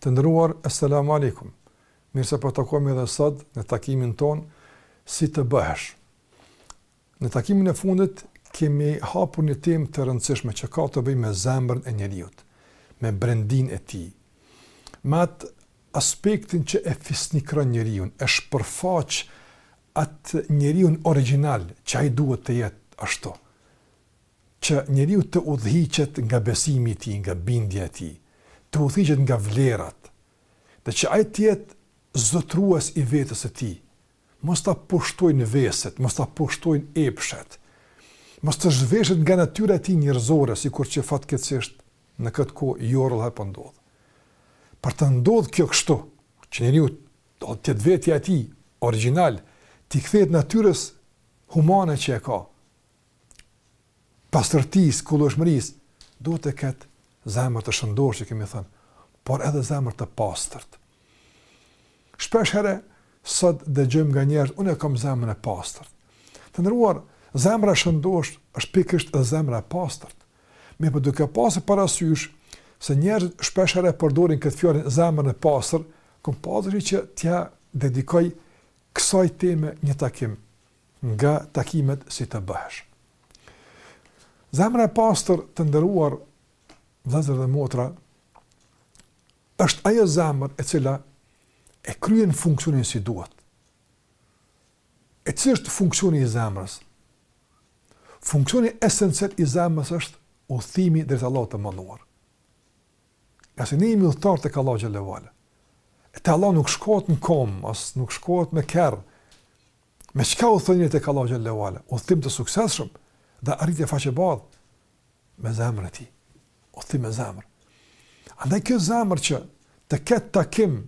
Të nderuar, es-selamu alejkum. Mirëse po takohemi dhe sot në takimin tonë si të bëhesh. Në takimin e fundit kemi hapur një temë të rëndësishme që ka të bëjë me zemrën e njeriut, me brendinë e tij. Me atë aspektin që e fisnikëron njeriun, e shpërfaq atë njeriun origjinal që ai duhet të jetë ashtu. që njeriu të udhëhiqet nga besimi i tij, nga bindja e tij, të udhëhiqet nga vlerat, dhe që ai të jetë zotërues i vetes së tij, mos ta pushtojnë veset, mos ta pushtojnë epshet, mos të zhveshet nga natyra e tij njerëzore, sikur që fatkeqësisht në këtë kohë jo rrallëherë po ndodh. Për të ndodhur kjo kështu, që njeriu të jetë vetja e tij origjinal, t'i kthehet natyrës humane që e ka, pastërtisë, kullueshmërisë, duhet të ketë zemër të shëndoshë që kemi thënë, por edhe zemër të pastërt. Shpesh herë sot dëgjojmë nga njerëzit, unë kam zemrën e pastërt. Të nderuar, zemra e shëndoshë është pikërisht edhe zemra e pastërt. Mirëpo duke pasur parasysh se njerëzit shpesh herë përdorin këtë fjalë zemrën e pastër, kom pa të udhës që t'ia dedikoj kësaj teme një takim. nga takimet si të bëhesh zemra e pastër të nderuar vëllezër dhe motra është ajo zemër e cila e kryen funksionin si duhet. E cili është funksioni i zemrës? Funksioni esencial i zemrës është udhëtimi drejt Allahut të Madhëruar. Ngase ne jemi udhëtarë tek Allahu xhel-le ve ala. E te Allahu nuk shkohet në këmbë, as nuk shkohet me kerr. Me çka udhëton njeriu tek Allahu xhel-le ve ala? Udhëtim të suksesshëm dhe arritje faqebardhë me zemrën e tij. Udhëtim me zemër. Andaj kjo zemër që të ketë takim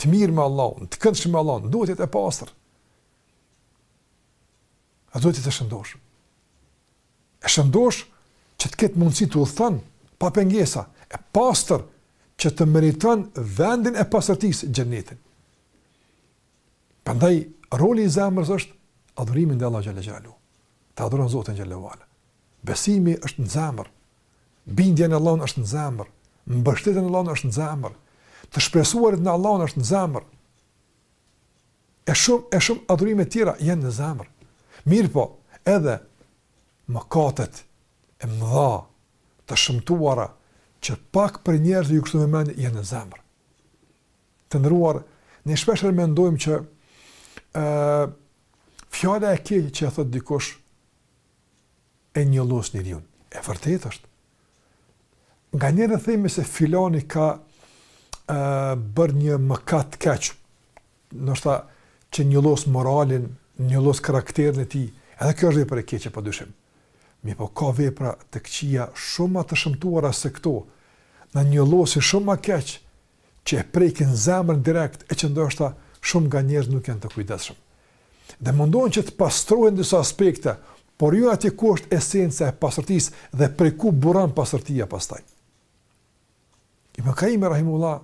të mirë me Allahun, të këndshëm me Allahun, duhet të jetë e pastër. E duhet të jetë e shëndoshë. E shëndoshë që të ketë mundësi të udhëton, pa pengesa, e pastër që të meriton vendin e pastërtisë, xhenetin. Prandaj roli i zemrës është adhurimi ndaj Allahut xhel-le xhelaluhu. Ta adhuron Zotin xhel-le ve ala. Besimi është në zemër. Bindja në Allahun është në zemër. Mbështetja në Allahun është në zemër. Të shpresuarit në Allahun është në zemër. E shumë e shumë adhurime tjera janë në zemër. Mirëpo, edhe mëkatet e mëdha të shëmtuara që pak prej njerëzve ju kushtojnë vëmendje janë në zemër. Të nderuar, ne shpesh herë mendojmë që ë fjala e keqe që e thot dikush e njollos njeriun. E vërtet është. Nganjëherë ne themi se filani ka e, bërë një mëkat keq, ndoshta që njollos moralin, njollos karakterin e tij, edhe kjo është vepër e keqe pa dyshim. Mirëpo ka vepra të këqia shumë ma të shëmtuara se këto, na njollosin shumë më keq që e prekin zemrën direkt e që ndoshta shumë nga njerëzit nuk janë të kujdesshëm. Dhe mundohen që të pastrohen në disa aspekte, por jo atje ku është esenca e pastërtisë dhe prej ku buron pastërtia pastaj. Ibn Kaimi rahimullah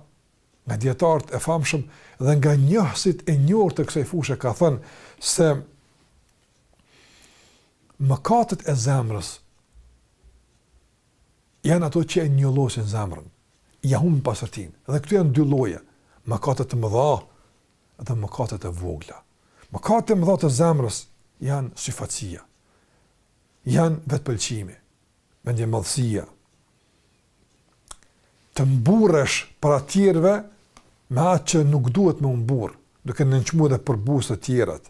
nga dijetarët e famshëm dhe nga njohësit e njohur të kësaj fushe ka thënë se mëkatet e zemrës janë ato që e njollosin zemrën, ia humbin pastërtinë. Dhe këtu janë dy lloje, mëkate të mëdha dhe mëkate të vogla. Mëkatet e mëdha të zemrës janë syfaqësia, janë vetëpëlqimi, mendjemadhësia, të mburresh para tjerëve me atë që nuk duhet me u mburr, duke nënçmu dhe përbuzë të tjerët.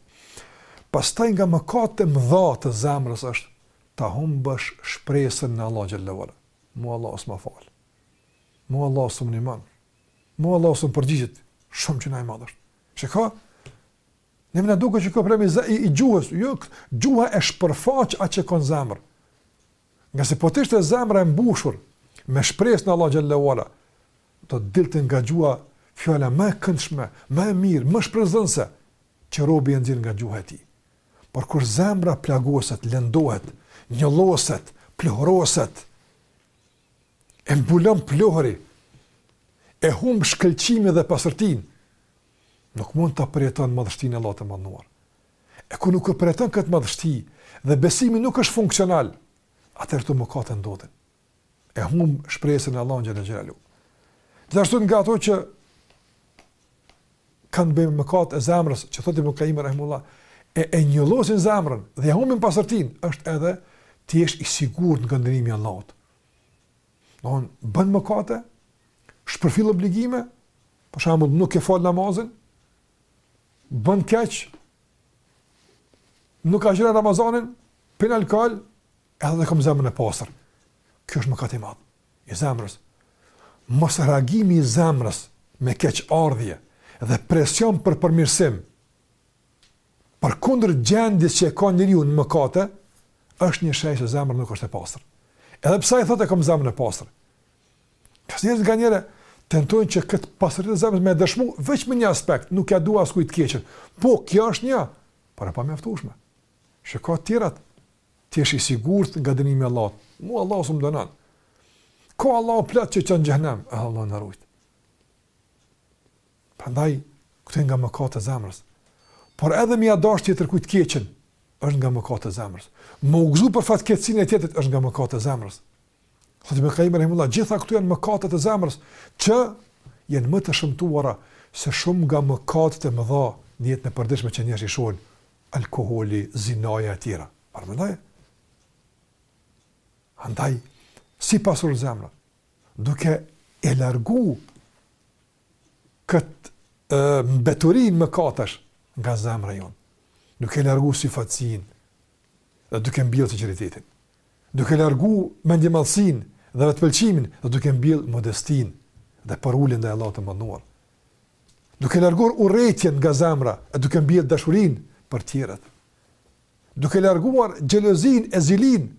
Pastaj nga mëkatet e mëdha të zemrës është Ta humbësh shpresën në Allah xhalla uala. Mua Allahu s'më fal. Mua Allahu s'më ndihmon. Mua Allahu s'më përgjigjet. Shumë gjynah i madh është. Shiko, Neve na duket që kjo problem i, i, i gjuhës, jo, gjuha e shpërfaq atë që ka në zemër. Ngase po të ishte zemra e mbushur, me shpresë në Allah xhalla uala, do të dilte nga gjuha fjala më e këndshme, më e mirë, më shpresëdhënëse, që robi e nxjerr nga gjuha e tij. Por kur zemra plagoset, lëndohet, njolloset, pluhroset, e mbulon pluhuri, e humb shkëlqimin dhe pastërtinë, nuk mund ta përjeton madhështinë e Allahut të madhëruar. E kur nuk e përjeton këtë madhështi, dhe besimi nuk është funksional, atëherë këto mëkate ndodhin. e humb shpresën në Allahun xhalla xhelalu. Gjithashtu nga ato që ka me bë me mëkatet e zemrës, që thotë Ibn Kaim rahimullah, e e njollosin zemrën dhe e humbin pastërtinë, është edhe të jesh i sigurt nga ndëshkimi i Allahut. Domethënë bën mëkate, shpërfill obligime, për shembull nuk e fal namazin, bën keq, nuk agjëron Ramazanin, pin alkohol, Edhe e kam zemrën e pastër. Kjo është mëkat i madh. I zemrës. Mosreagimi i zemrës me keqardhje dhe presion për përmirësim përkundër gjendjes që e ka njeriu në mëkate, është një shenjë që zemra nuk është e pastër. Edhe pse ai thotë e kom zemrën e pastër. Kësi njerëz nganjëherë, tentojnë që këtë pastërti e zemrës me dëshmu, veç me një aspekt, nuk ia dua askujt të keqen. Po, kjo është një, por e pamjaftushme. Shih ka tjerat, Të jesh i sigurt nga dënimi i Allahut. Mu Allahu s'më dënon. Ka Allahu plot që çon në xhehenem, e Allahu na rujt. Prandaj këto nga mëkatet e zemrës. Por edhe me ia dasht tjetërkujt të keqen, është nga mëkatet e zemrës. Me u gëzu për fatkeqësinë e tjetrit është nga mëkatet e zemrës. Thotë Ibn Kajim Rahimullah, gjitha këto janë mëkatet e zemrës që janë më të shëmtuara se shumë nga mëkatet e mëdha në jetën e përditshme që njerëzit shohin alkoholi, zinaja e tjera. Paramendoje. Andaj, si pastrohet zemra, duke e largu këtë e, mbeturinë mëkatesh nga zemra jonë, duke e largu syfaqësinë dhe duke mbjellë sinqeritetin, duke e largu mendjemadhësinë dhe vetëpëlqimin dhe duke mbjellë modestinë dhe përuljen ndaj Allahut të madhëruar, duke larguar urrejtjen nga zemra e duke mbjellë dashurinë për tjerët, duke larguar xhelozinë e zilinë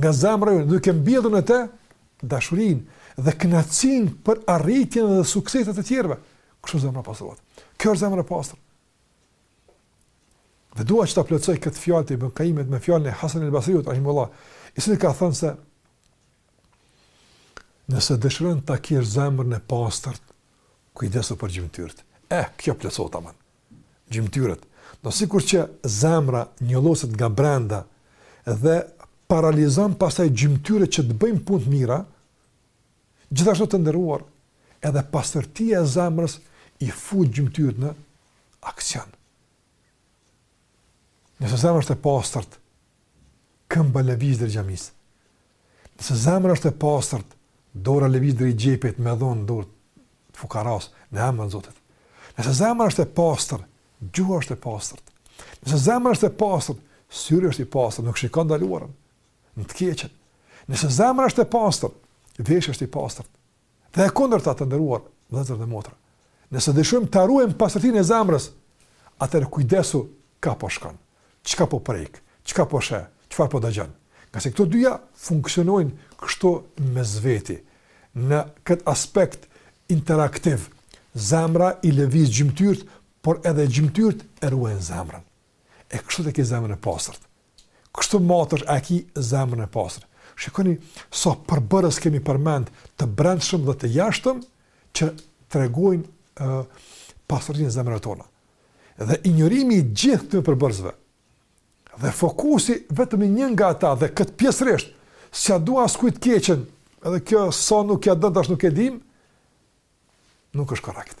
nga zemra jonë, duke mbjellë në te dashurinë dhe knaqsinë për arritjen dhe sukseset e tjerve. Kështu zemra pastrohet. Kjo është zemra e pastër. Dhe dua që ta plotsoj këtë fjalë të Ibn Kajimit me fjalën e Hasan el Basriut, Rahimullah, i cili ka thënë se Nëse dëshiron ta kesh zemrën e pastërt, kujdesu për gjymtyrët. Eh, kjo plotësohet aman. Gjymtyrët, sikur që zemra njolloset nga brenda dhe paralizon pastaj gjymtyrët që të bëjnë punë të mira, gjithashtu të nderuar, edhe pastërtia e zemrës i fut gjymtyrët në aksion. Nëse zemra është e pastërt, këmba lëviz drejt xhamisë. Nëse zemra është e pastërt, dora lëviz drejt xhepit me dhon dorë fukarasë në emër të Zotit. Nëse zemra është e pastër, gjuha është e pastër. Nëse zemra është e pastër, syri është i pastër, nuk shikon ndaluarën në të keqen. Nëse zemra është e pastër, veshi është i pastër. Dhe e kundërta të nderuar vëllezër dhe motra. Nëse dëshirojmë ta ruajmë pastërtinë e zemrës, atëherë kujdesu ka po shkon, çka po prek, çka po sheh, çfarë po dëgjon. Ngase këto dyja funksionojnë kështu mes veti, në këtë aspekt interaktiv, zemra i lëviz gjymtyrët, por edhe gjymtyrët e ruajnë zemrën. E kështu të ki zemrën e pastërt. Kështu matet a e ki zemrën e pastërt. Shikoni, sa so përbërës kemi përmend të brendshëm dhe të jashtëm, që tregojnë uh, pastërtinë e zemrave tona. Dhe injorimi i gjithë këtyre përbërësve, dhe fokusi vetëm i një nga ata, dhe këtë pjesërisht, s'ia dua askujt të keqen, edhe kjo sa so nuk ja don, tash nuk e dim, nuk është korrekt.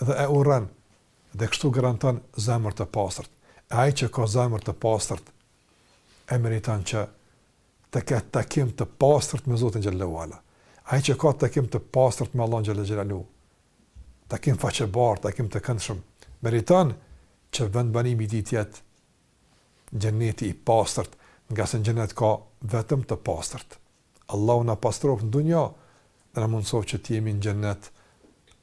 dhe e urren, dhe kështu garanton zemër të pastërt. E ai që ka zemër të pastërt, e meriton që të ketë takim të pastërt me Zotin xhele ue ala. Ai që ka takim të pastërt me Allahun xhele xhelaluhu, takim faqebardhë, takim të këndshëm, meriton që vendbanimi i tij të jetë Xhenneti i pastërt, ngase në Xhennet ka vetëm të pastërt. Allahu na pastroftë në dunja dhe na mundësoftë që të jemi në Xhennet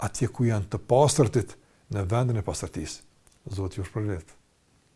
atje ku janë të pastërtit në vendin e pastërtisë. Zoti ju shpërbleftë.